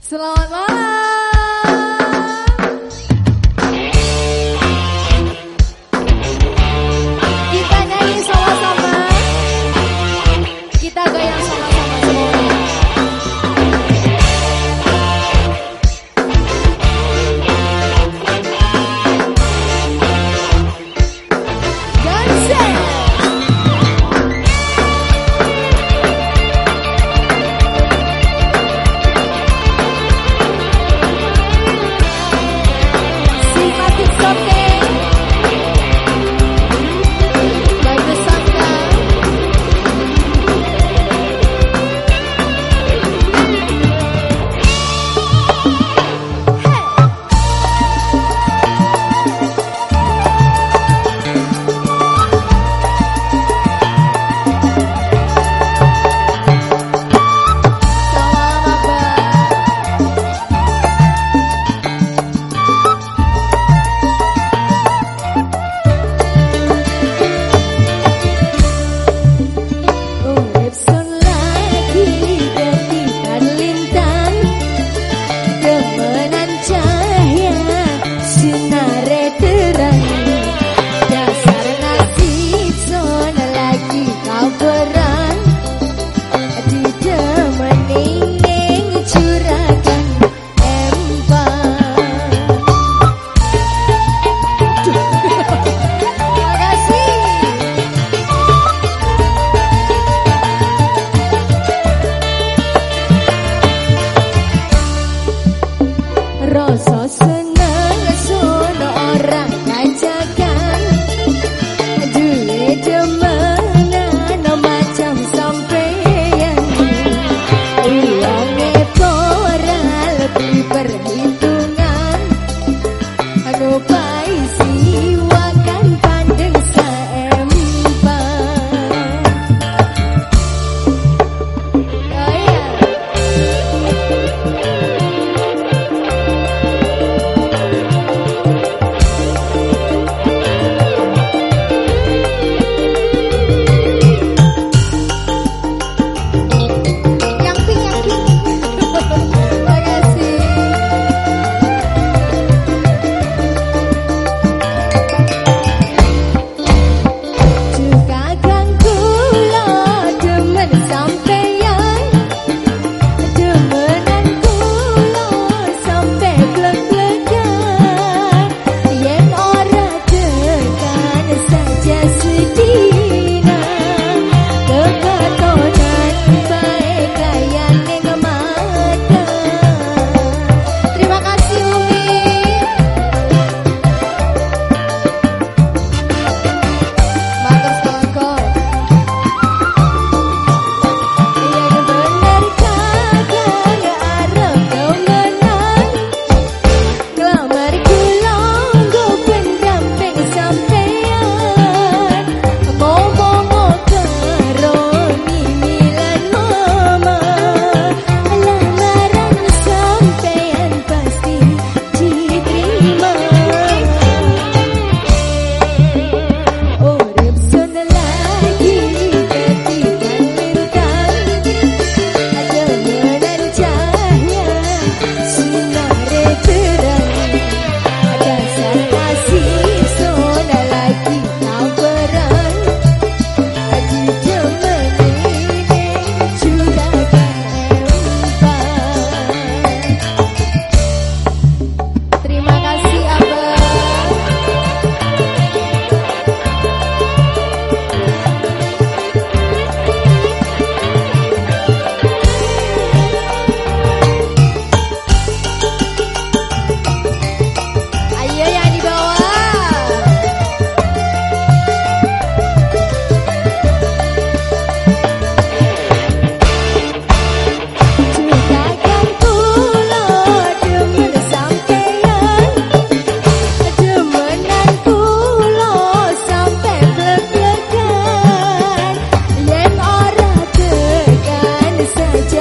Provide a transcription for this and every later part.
Selamat malam.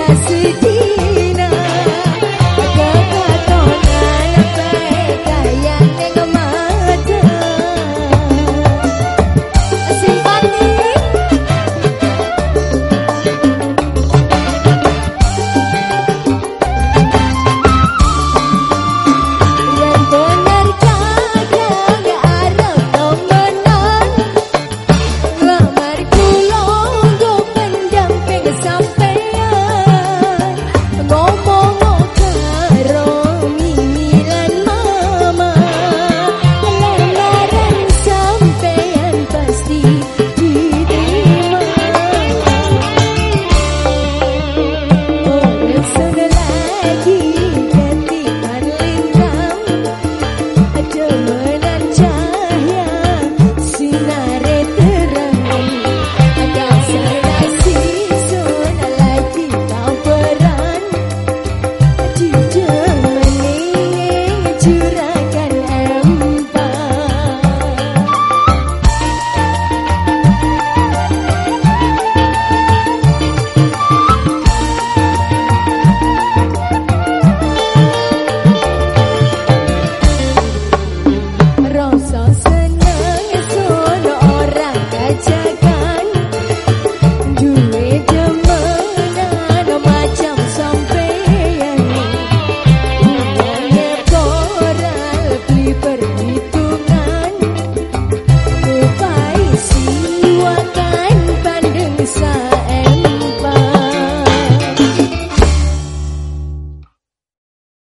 Yes,